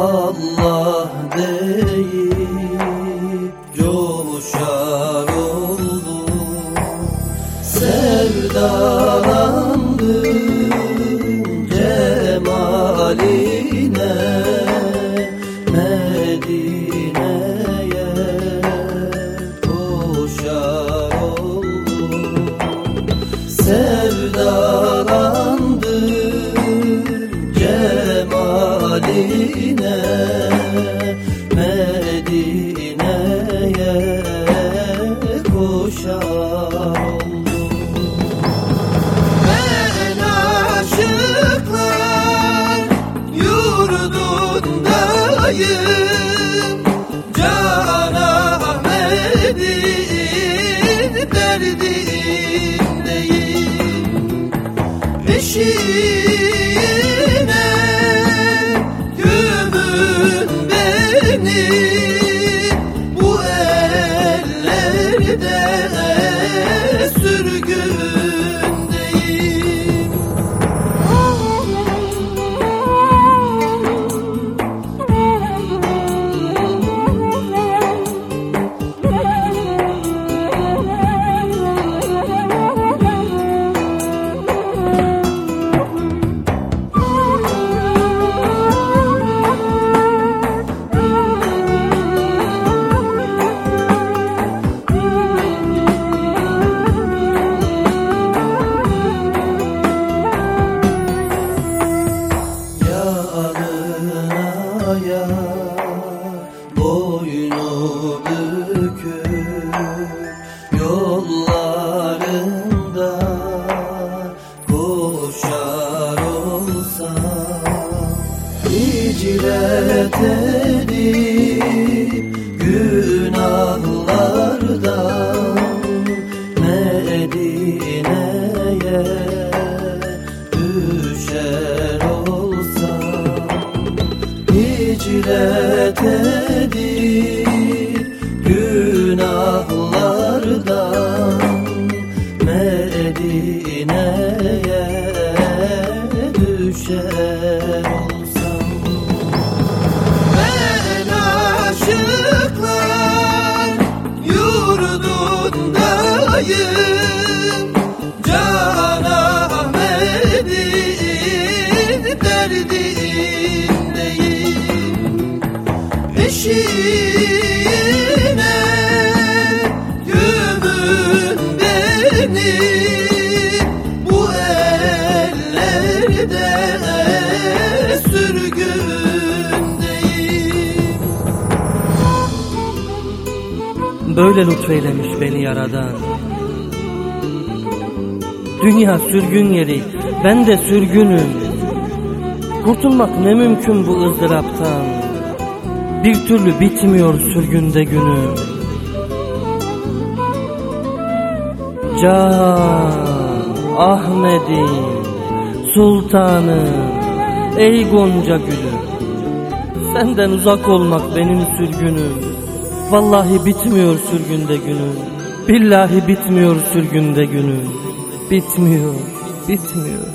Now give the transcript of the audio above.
Allah deyip cemaline Medine'ye koşar Ben aşıklar yurdundayım. Can Ahmet'in derdindeyim. Eşine good. Boynu bükük yollarında koşar olsam hicret Hicret edip günahlardan Medine'ye düşer olsam. Ben aşıklar yurdundayım Böyle lütfeylemiş beni yaradan Dünya sürgün yeri ben de sürgünüm. Kurtulmak ne mümkün bu ızdıraptan? Bir türlü bitmiyor sürgünde günüm Can Ahmet'im Sultanım Ey Gonca gülüm Senden uzak olmak benim sürgünüm Vallahi bitmiyor sürgünde günüm Billahi bitmiyor sürgünde günüm Bitmiyor, bitmiyor